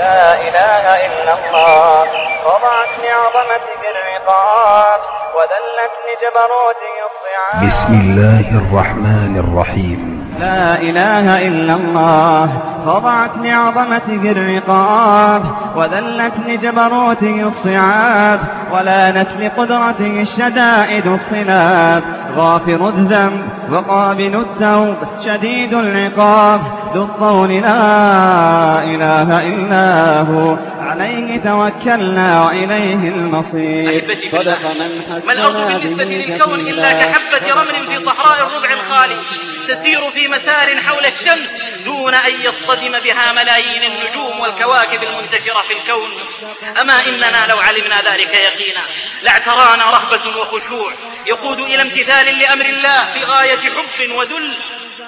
لا إله إلا الله وضعتني عظمتك الرقاب وذلتني جبروتك الصعاب بسم الله الرحمن الرحيم. لا إله إلا الله. خضعت لعظمتك الرقاب وذلت لجبروته الصعاب ولانت لقدرته الشدائد الصلاب. غافر الذنب وقابل التوب شديد العقاب. ذو الطول لا إله إلا هو. عليه توكلنا وإليه المصير. أحبتي في الله ما الأرض بالنسبة للكون إلا كحبة رمل في صحراء الربع الخالي؟ تسير في مسار حول الشمس دون أن يصطدم بها ملايين النجوم والكواكب المنتشرة في الكون. أما إننا لو علمنا ذلك يقينا. لاعترانا رهبة وخشوع. يقود إلى امتثال لأمر الله في غاية حب وذل.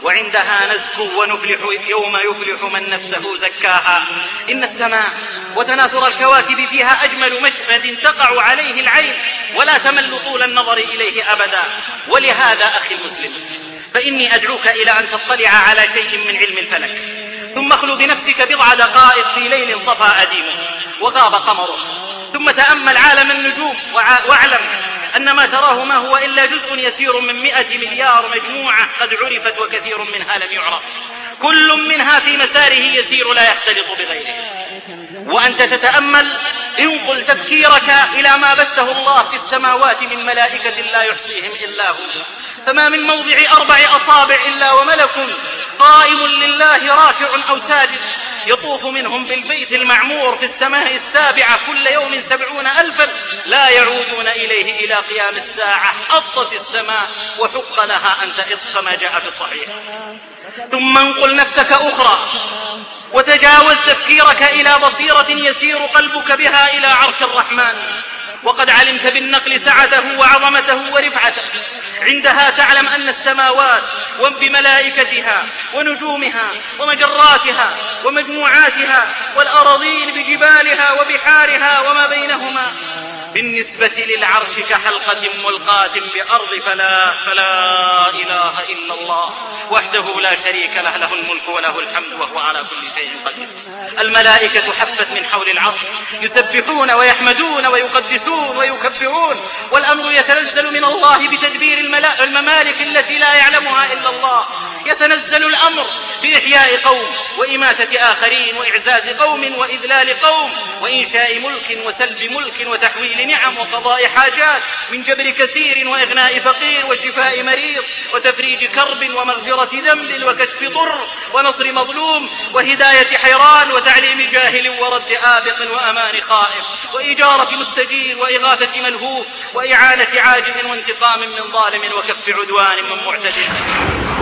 وعندها نزكو ونفلح يوم يفلح من نفسه زكاها. إن السماء وتناثر الكواكب فيها أجمل مشهد تقع عليه العين. ولا تمل طول النظر إليه أبدا. ولهذا أخي المسلم فإني أدعوك إلى أن تطلع على شيء من علم الفلك. ثم اخلو بنفسك بضع دقائق في ليل صفى أديمه وغاب قمره. ثم تأمل عالم النجوم واعلم أن ما تراه ما هو إلا جزء يسير من مئة مليار مجموعة قد عرفت وكثير منها لم يعرف. كل منها في مساره يسير لا يختلط بغيره. وأنت تتأمل انقل تفكيرك إلى ما بثه الله في السماوات من ملائكة لا يحصيهم إلا هو. فما من موضع أربع أصابع إلا وملك قائم لله راكع أو ساجد يطوف منهم بالبيت المعمور في السماء السابعة كل يوم سبعون ألفا لا يعودون إليه إلى قيام الساعة. أطت السماء وحق لها أن تئط كما جاء في الصحيح ثم انقل نفسك أخرى وتجاوز تفكيرك إلى بصيرة يسير قلبك بها إلى عرش الرحمن. وقد علمت بالنقل سعته وعظمته ورفعته. عندها تعلم أن السماوات وبملائكتها ونجومها ومجراتها ومجموعاتها والأراضين بجبالها وبحارها وما بينهما بالنسبة للعرش كحلقة ملقاة بأرض فلا فلا إله إلا الله. وحده لا شريك له له الملك وله الحمد وهو على كل شيء قدير. الملائكة حفت من حول العرش يسبحون ويحمدون ويقدسون ويكبرون والأمر يتنزل من الله بتدبير الممالك التي لا يعلمها إلا الله. يتنزل الأمر بإحياء قوم وإماتة آخرين وإعزاز قوم وإذلال قوم وإنشاء ملك وسلب ملك وتحويل نعم وقضاء حاجات من جبر كثير وإغناء فقير وشفاء مريض وتفريج كرب ومغفرة ذنب وكشف ضر ونصر مظلوم وهداية حيران وتعليم جاهل ورد آبق وأمان خائف وإجارة مستجير وإغاثة ملهوف وإعانة عاجز وانتقام من ظالم وكف عدوان من معتدل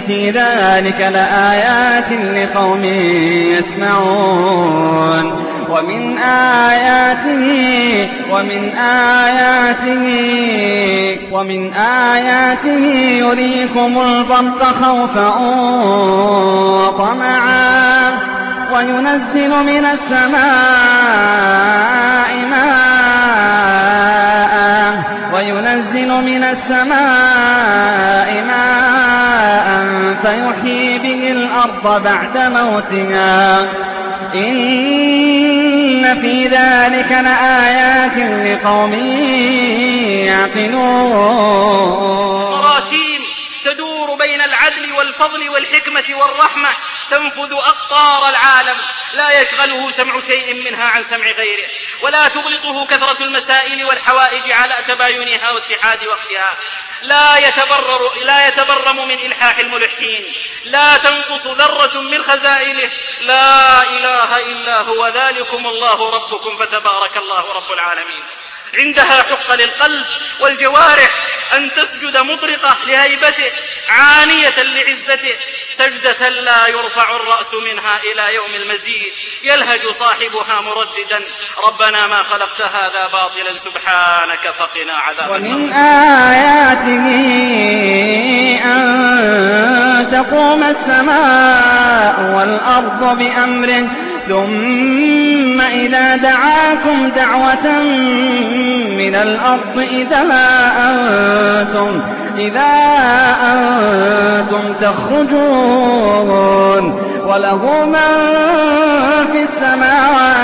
في ذلك لآيات لقوم يسمعون. ومن آياته ومن آياته ومن آياته يريكم البرق خوفا وطمعا وينزل من السماء ماء وينزل من السماء ماء فيحيي به الأرض بعد موتها. إن في ذلك لآيات لقوم يعقلون. مراسيم تدور بين العدل والفضل والحكمة والرحمة تنفذ أقطار العالم. لا يشغله سمع شيء منها عن سمع غيره ولا تغلطه كثرة المسائل والحوائج على تباينها واتحاد وقتها. لا يتبرر لا يتبرم من إلحاح الملحين لا تنقص ذرة من خزائنه. لا إله إلا هو. ذلكم الله ربكم فتبارك الله رب العالمين. عندها حق للقلب والجوارح أن تسجد مطرقة لهيبته عانية لعزته. سجدة لا يرفع الرأس منها إلى يوم المزيد. يلهج صاحبها مرددا ربنا ما خلقت هذا باطلا سبحانك فقنا عذاب ومن آياته أن تقوم السماء والأرض بأمره ثم إذا دعاكم دعوة من الأرض إذا أنتم إذا أنتم تخرجون وله من في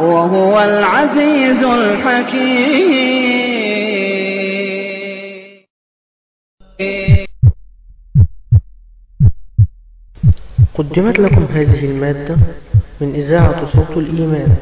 وهو العزيز الحكيم. قدمت لكم هذه المادة من إذاعة صوت الإيمان.